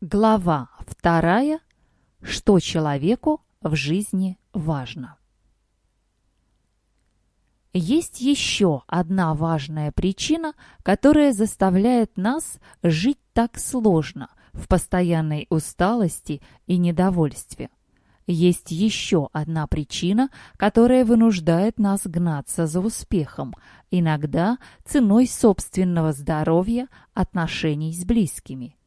Глава вторая. Что человеку в жизни важно. Есть еще одна важная причина, которая заставляет нас жить так сложно, в постоянной усталости и недовольстве. Есть еще одна причина, которая вынуждает нас гнаться за успехом, иногда ценой собственного здоровья, отношений с близкими.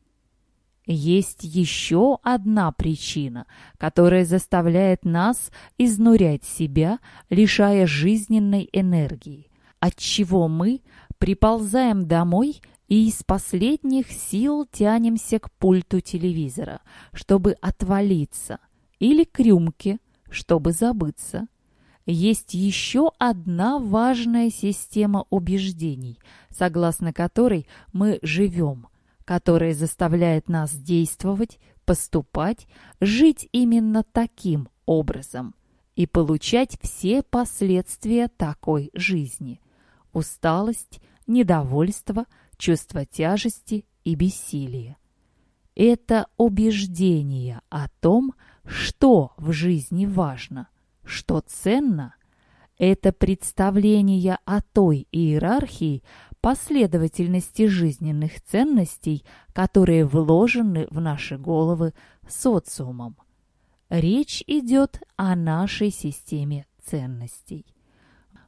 Есть еще одна причина, которая заставляет нас изнурять себя, лишая жизненной энергии, отчего мы приползаем домой и из последних сил тянемся к пульту телевизора, чтобы отвалиться, или к рюмке, чтобы забыться. Есть еще одна важная система убеждений, согласно которой мы живем, которое заставляет нас действовать, поступать, жить именно таким образом и получать все последствия такой жизни. Усталость, недовольство, чувство тяжести и бессилия. Это убеждение о том, что в жизни важно, что ценно. Это представление о той иерархии, последовательности жизненных ценностей, которые вложены в наши головы социумом. Речь идет о нашей системе ценностей.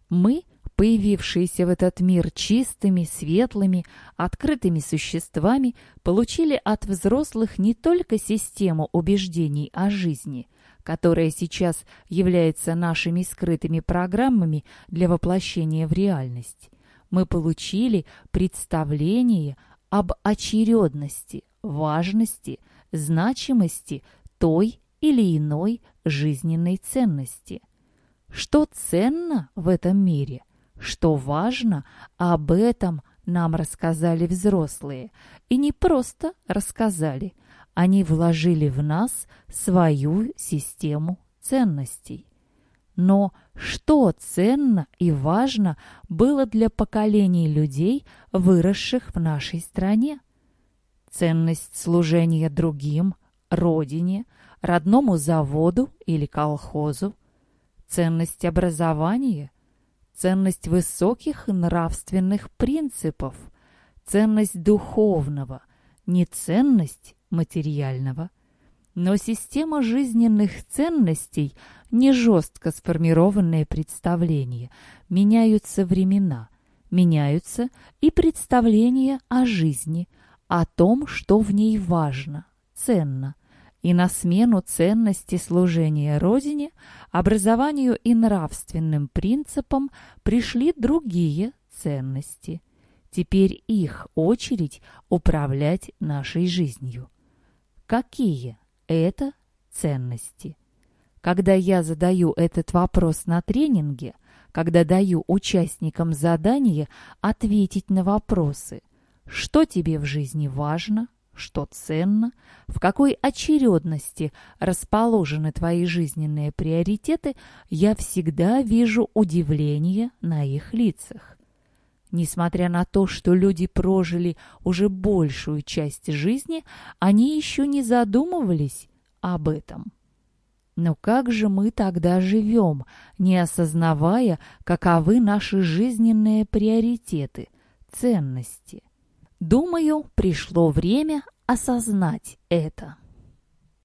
Мы, появившиеся в этот мир чистыми, светлыми, открытыми существами, получили от взрослых не только систему убеждений о жизни, которая сейчас является нашими скрытыми программами для воплощения в реальность, мы получили представление об очередности, важности, значимости той или иной жизненной ценности. Что ценно в этом мире, что важно, об этом нам рассказали взрослые. И не просто рассказали, они вложили в нас свою систему ценностей. Но что ценно и важно было для поколений людей, выросших в нашей стране? Ценность служения другим, родине, родному заводу или колхозу, ценность образования, ценность высоких нравственных принципов, ценность духовного, не ценность материального – но система жизненных ценностей – не жестко сформированное представление. Меняются времена, меняются и представления о жизни, о том, что в ней важно, ценно. И на смену ценности служения Родине, образованию и нравственным принципам пришли другие ценности. Теперь их очередь управлять нашей жизнью. Какие это ценности. Когда я задаю этот вопрос на тренинге, когда даю участникам задание ответить на вопросы, что тебе в жизни важно, что ценно, в какой очередности расположены твои жизненные приоритеты, я всегда вижу удивление на их лицах. Несмотря на то, что люди прожили уже большую часть жизни, они еще не задумывались об этом. Но как же мы тогда живем, не осознавая, каковы наши жизненные приоритеты, ценности? Думаю, пришло время осознать это.